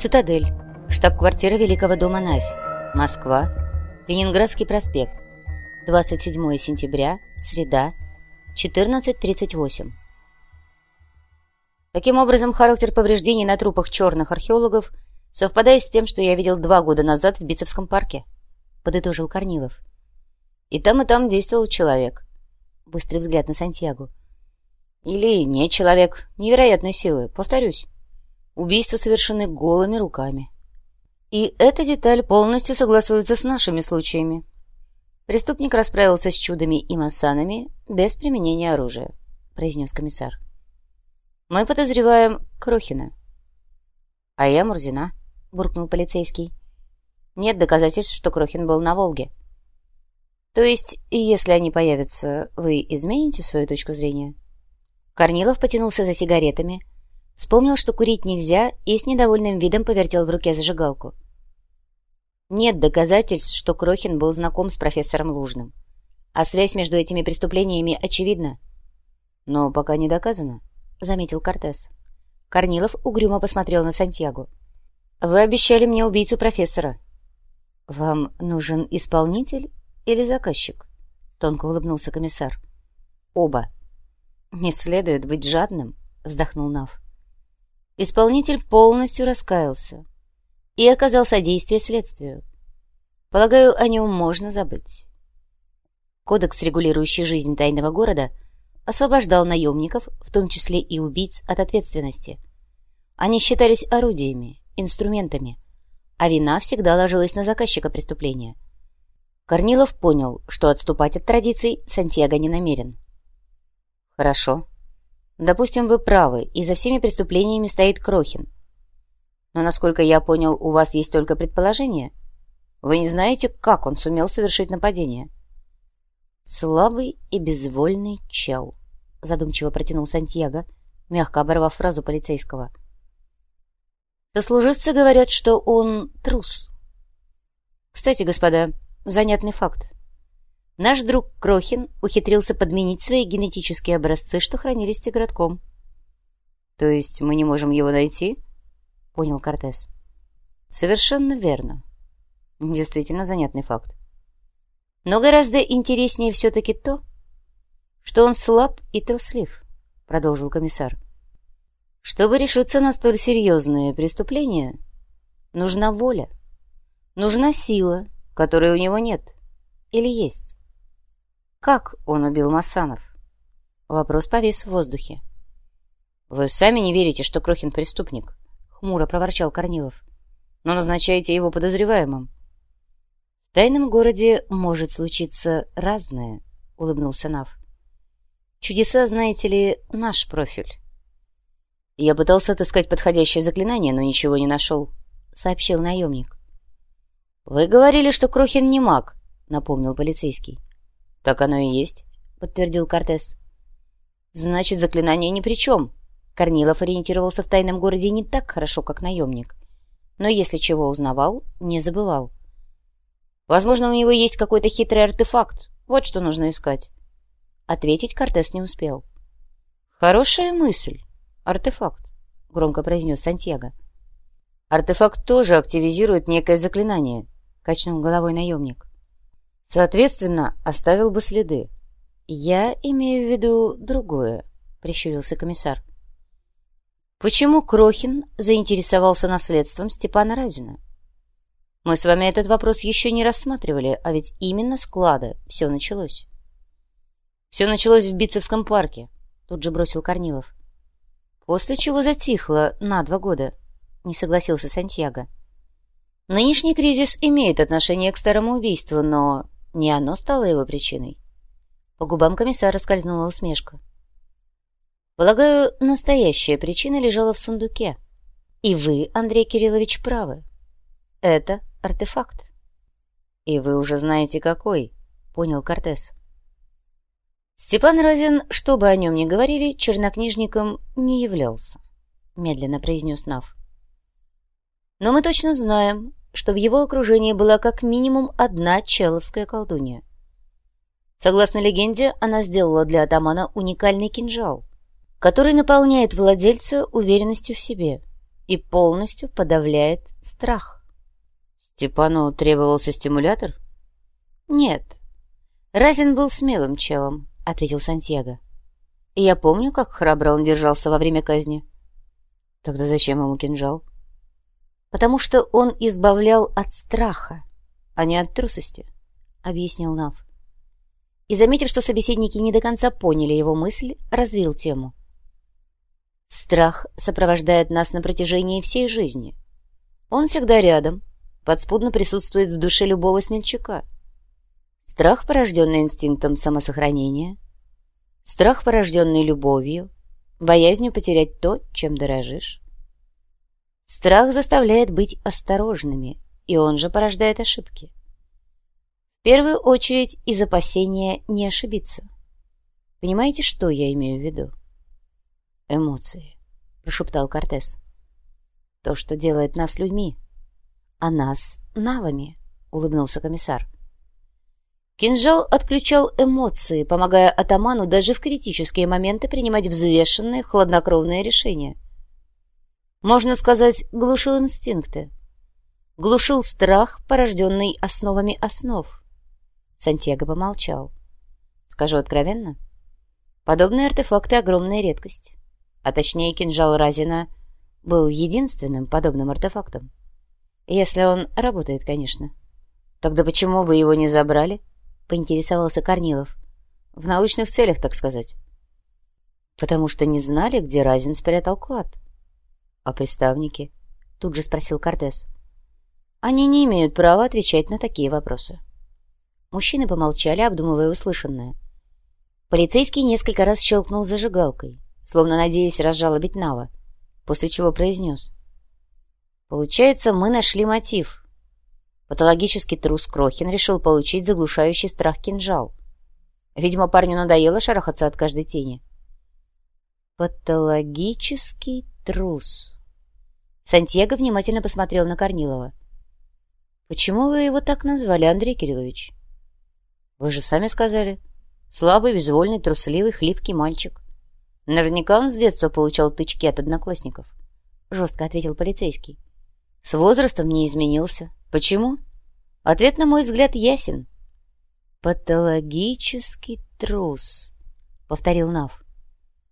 Цитадель. Штаб-квартира Великого дома Навь. Москва. Ленинградский проспект. 27 сентября. Среда. 14.38. Таким образом, характер повреждений на трупах черных археологов совпадает с тем, что я видел два года назад в Битцевском парке, — подытожил Корнилов. И там, и там действовал человек. Быстрый взгляд на Сантьягу. Или не человек, невероятной силы, повторюсь. Убийства совершены голыми руками. И эта деталь полностью согласуется с нашими случаями. Преступник расправился с чудами и массанами без применения оружия, произнес комиссар. Мы подозреваем Крохина. А я Мурзина, буркнул полицейский. Нет доказательств, что Крохин был на Волге. То есть, если они появятся, вы измените свою точку зрения? Корнилов потянулся за сигаретами, Вспомнил, что курить нельзя, и с недовольным видом повертел в руке зажигалку. Нет доказательств, что Крохин был знаком с профессором Лужным. А связь между этими преступлениями очевидна. Но пока не доказана, — заметил Кортес. Корнилов угрюмо посмотрел на Сантьягу. «Вы обещали мне убийцу профессора». «Вам нужен исполнитель или заказчик?» — тонко улыбнулся комиссар. «Оба». «Не следует быть жадным», — вздохнул Нав. Исполнитель полностью раскаялся и оказал содействие следствию. Полагаю, о нем можно забыть. Кодекс, регулирующий жизнь тайного города, освобождал наемников, в том числе и убийц, от ответственности. Они считались орудиями, инструментами, а вина всегда ложилась на заказчика преступления. Корнилов понял, что отступать от традиций Сантьяго не намерен. «Хорошо», Допустим, вы правы, и за всеми преступлениями стоит Крохин. Но, насколько я понял, у вас есть только предположение. Вы не знаете, как он сумел совершить нападение. Слабый и безвольный чел, задумчиво протянул Сантьяго, мягко оборвав фразу полицейского. Сослуживцы говорят, что он трус. Кстати, господа, занятный факт. Наш друг Крохин ухитрился подменить свои генетические образцы, что хранились в Тигратком. — То есть мы не можем его найти? — понял Кортес. — Совершенно верно. Действительно занятный факт. Но гораздо интереснее все-таки то, что он слаб и труслив, — продолжил комиссар. Чтобы решиться на столь серьезные преступления, нужна воля, нужна сила, которой у него нет или есть. Как он убил Масанов? Вопрос повис в воздухе. «Вы сами не верите, что Крохин преступник?» — хмуро проворчал Корнилов. «Но назначаете его подозреваемым». «В тайном городе может случиться разное», — улыбнулся Нав. «Чудеса, знаете ли, наш профиль». «Я пытался отыскать подходящее заклинание, но ничего не нашел», — сообщил наемник. «Вы говорили, что Крохин не маг», — напомнил полицейский. «Так оно и есть», — подтвердил Кортес. «Значит, заклинание ни при чем». Корнилов ориентировался в тайном городе не так хорошо, как наемник. Но если чего узнавал, не забывал. «Возможно, у него есть какой-то хитрый артефакт. Вот что нужно искать». Ответить Кортес не успел. «Хорошая мысль. Артефакт», — громко произнес Сантьяго. «Артефакт тоже активизирует некое заклинание», — качнул головой наемник. Соответственно, оставил бы следы. Я имею в виду другое, прищурился комиссар. Почему Крохин заинтересовался наследством Степана Разина? Мы с вами этот вопрос еще не рассматривали, а ведь именно с клада все началось. Все началось в Битцевском парке, тут же бросил Корнилов. После чего затихло на два года, не согласился Сантьяго. Нынешний кризис имеет отношение к старому убийству, но не оно стало его причиной. По губам комиссара скользнула усмешка. Полагаю, настоящая причина лежала в сундуке. И вы, Андрей Кириллович, правы. Это артефакт. И вы уже знаете, какой, понял Кортес. Степан Разин, что бы о нем ни говорили, чернокнижником не являлся, медленно произнес Нав. Но мы точно знаем, что в его окружении была как минимум одна человская колдунья. Согласно легенде, она сделала для атамана уникальный кинжал, который наполняет владельца уверенностью в себе и полностью подавляет страх. Степану требовался стимулятор? Нет. Разин был смелым челом, ответил Сантьяго. И я помню, как храбро он держался во время казни. Тогда зачем ему кинжал? Потому что он избавлял от страха, а не от трусости, объяснил Нав. И, заметив, что собеседники не до конца поняли его мысль, развил тему. Страх сопровождает нас на протяжении всей жизни. Он всегда рядом, подспудно присутствует в душе любого смельчака. Страх, порожденный инстинктом самосохранения, страх, порожденный любовью, боязнью потерять то, чем дорожишь. Страх заставляет быть осторожными, и он же порождает ошибки. В первую очередь из опасения не ошибиться. Понимаете, что я имею в виду? эмоции, — прошептал Кортес. — То, что делает нас людьми, а нас — навами, — улыбнулся комиссар. Кинжал отключал эмоции, помогая атаману даже в критические моменты принимать взвешенные, хладнокровные решения. Можно сказать, глушил инстинкты. Глушил страх, порожденный основами основ. Сантьяго помолчал. Скажу откровенно, подобные артефакты — огромная редкость а точнее кинжал Разина, был единственным подобным артефактом. Если он работает, конечно. «Тогда почему вы его не забрали?» — поинтересовался Корнилов. «В научных целях, так сказать». «Потому что не знали, где Разин спрятал клад». «А приставники?» — тут же спросил Кортес. «Они не имеют права отвечать на такие вопросы». Мужчины помолчали, обдумывая услышанное. Полицейский несколько раз щелкнул зажигалкой словно надеясь разжалобить Нава, после чего произнес. «Получается, мы нашли мотив. Патологический трус Крохин решил получить заглушающий страх кинжал. Видимо, парню надоело шарахаться от каждой тени». «Патологический трус». Сантьяго внимательно посмотрел на Корнилова. «Почему вы его так назвали, Андрей Кириллович?» «Вы же сами сказали. Слабый, безвольный, трусливый, хлипкий мальчик. Наверняка он с детства получал тычки от одноклассников. Жестко ответил полицейский. С возрастом не изменился. Почему? Ответ, на мой взгляд, ясен. Патологический трус, повторил Нав.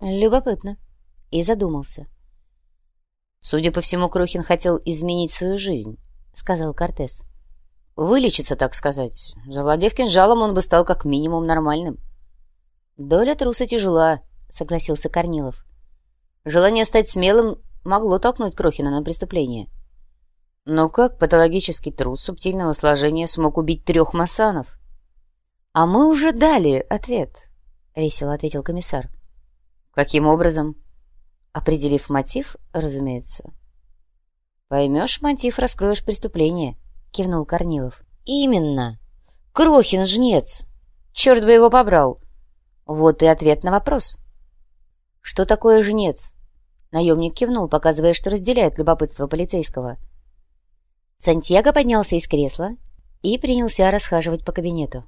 Любопытно. И задумался. Судя по всему, Крохин хотел изменить свою жизнь, сказал Кортес. Вылечиться, так сказать. Завладев кинжалом, он бы стал как минимум нормальным. Доля труса тяжела, — согласился Корнилов. Желание стать смелым могло толкнуть Крохина на преступление. Но как патологический трус субтильного сложения смог убить трех масанов? — А мы уже дали ответ, — весело ответил комиссар. — Каким образом? — Определив мотив, разумеется. — Поймешь мотив, раскроешь преступление, — кивнул Корнилов. — Именно. Крохин-жнец. Черт бы его побрал. Вот и ответ на вопрос. — «Что такое жнец?» Наемник кивнул, показывая, что разделяет любопытство полицейского. Сантьяго поднялся из кресла и принялся расхаживать по кабинету.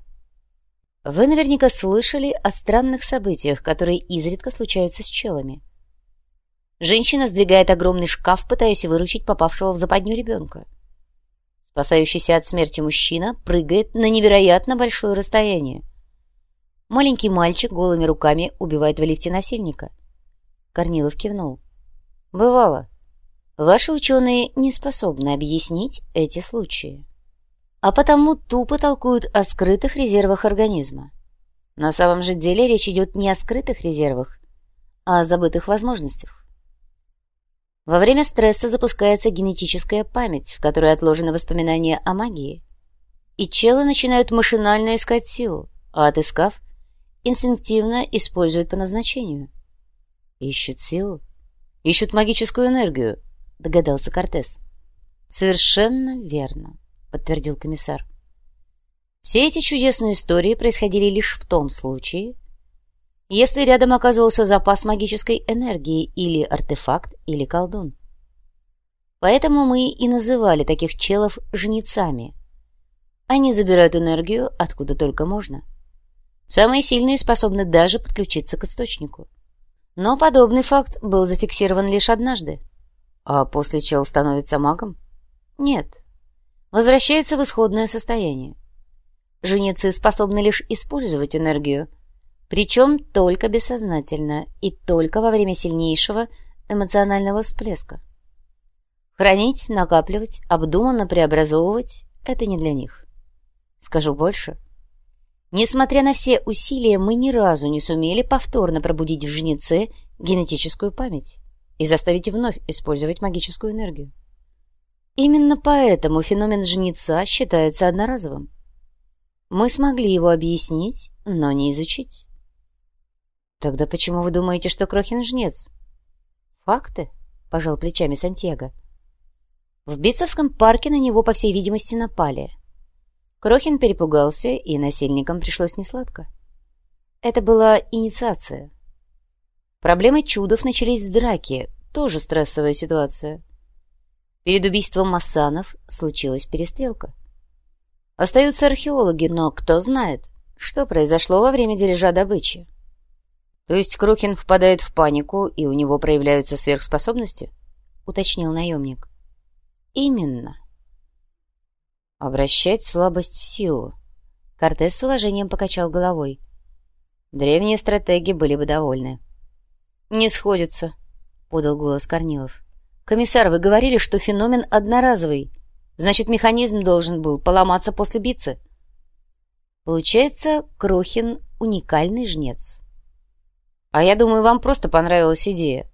Вы наверняка слышали о странных событиях, которые изредка случаются с челами. Женщина сдвигает огромный шкаф, пытаясь выручить попавшего в западню ребенка. Спасающийся от смерти мужчина прыгает на невероятно большое расстояние. Маленький мальчик голыми руками убивает в лифте насильника. Корнилов кивнул. «Бывало. Ваши ученые не способны объяснить эти случаи. А потому тупо толкуют о скрытых резервах организма. На самом же деле речь идет не о скрытых резервах, а о забытых возможностях. Во время стресса запускается генетическая память, в которой отложены воспоминания о магии. И челы начинают машинально искать силу, а отыскав, инстинктивно используют по назначению. «Ищут силу? Ищут магическую энергию», — догадался Кортес. «Совершенно верно», — подтвердил комиссар. Все эти чудесные истории происходили лишь в том случае, если рядом оказывался запас магической энергии или артефакт, или колдун. Поэтому мы и называли таких челов жнецами. Они забирают энергию откуда только можно. Самые сильные способны даже подключиться к источнику. Но подобный факт был зафиксирован лишь однажды. А после чел становится магом? Нет. Возвращается в исходное состояние. Женицы способны лишь использовать энергию, причем только бессознательно и только во время сильнейшего эмоционального всплеска. Хранить, накапливать, обдуманно преобразовывать — это не для них. Скажу больше. Несмотря на все усилия, мы ни разу не сумели повторно пробудить в женице генетическую память и заставить вновь использовать магическую энергию. Именно поэтому феномен жнеца считается одноразовым. Мы смогли его объяснить, но не изучить. Тогда почему вы думаете, что Крохин жнец? Факты, пожал плечами Сантьяго. В Битцевском парке на него, по всей видимости, напали. Крохин перепугался, и насильникам пришлось несладко. Это была инициация. Проблемы чудов начались с драки, тоже стрессовая ситуация. Перед убийством Массанов случилась перестрелка. Остаются археологи, но кто знает, что произошло во время дележа добычи. То есть Крохин впадает в панику, и у него проявляются сверхспособности? Уточнил наемник. Именно. Обращать слабость в силу. Кортес с уважением покачал головой. Древние стратеги были бы довольны. «Не сходится», — подал голос Корнилов. «Комиссар, вы говорили, что феномен одноразовый. Значит, механизм должен был поломаться после битцы». Получается, Крохин — уникальный жнец. А я думаю, вам просто понравилась идея.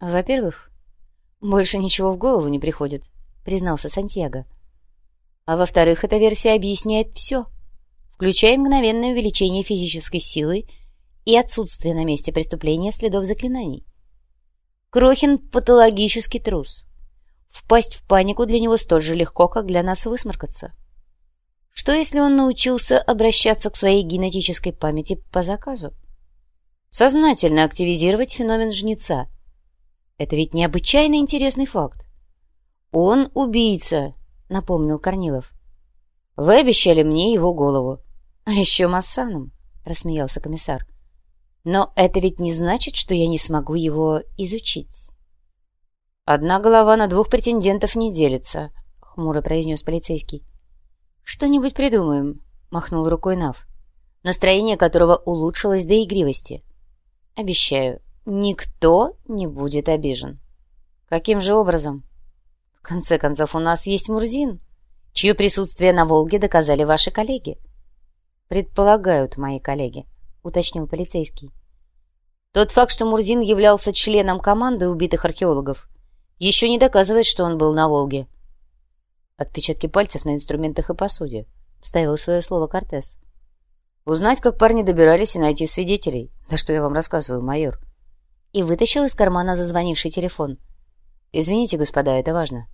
Во-первых, больше ничего в голову не приходит, признался Сантьяго. А во-вторых, эта версия объясняет все, включая мгновенное увеличение физической силы и отсутствие на месте преступления следов заклинаний. Крохин — патологический трус. Впасть в панику для него столь же легко, как для нас высморкаться. Что если он научился обращаться к своей генетической памяти по заказу? Сознательно активизировать феномен жнеца. Это ведь необычайно интересный факт. «Он убийца», — напомнил Корнилов. «Вы обещали мне его голову». «А еще Массаном», — рассмеялся комиссар. «Но это ведь не значит, что я не смогу его изучить». «Одна голова на двух претендентов не делится», — хмуро произнес полицейский. «Что-нибудь придумаем», — махнул рукой Нав, настроение которого улучшилось до игривости. Обещаю, никто не будет обижен. Каким же образом? В конце концов, у нас есть Мурзин, чье присутствие на Волге доказали ваши коллеги. Предполагают мои коллеги, уточнил полицейский. Тот факт, что Мурзин являлся членом команды убитых археологов, еще не доказывает, что он был на Волге. Отпечатки пальцев на инструментах и посуде. Вставил свое слово Кортес. Узнать, как парни добирались, и найти свидетелей. Да что я вам рассказываю, майор. И вытащил из кармана зазвонивший телефон. Извините, господа, это важно.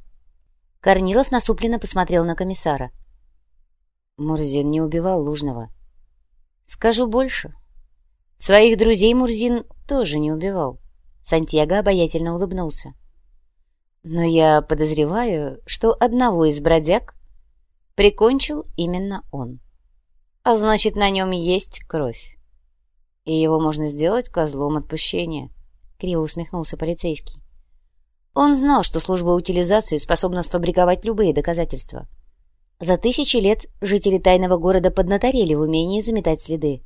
Корнилов насупленно посмотрел на комиссара. Мурзин не убивал Лужного. Скажу больше. Своих друзей Мурзин тоже не убивал. Сантьяго обаятельно улыбнулся. Но я подозреваю, что одного из бродяг прикончил именно он а значит, на нем есть кровь. И его можно сделать козлом отпущения, — криво усмехнулся полицейский. Он знал, что служба утилизации способна сфабриковать любые доказательства. За тысячи лет жители тайного города поднаторели в умении заметать следы.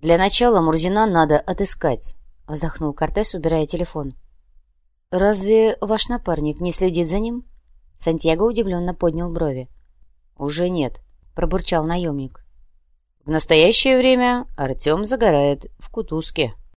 «Для начала Мурзина надо отыскать», — вздохнул Кортес, убирая телефон. «Разве ваш напарник не следит за ним?» Сантьяго удивленно поднял брови. «Уже нет», — пробурчал наемник. В настоящее время Артем загорает в кутузке.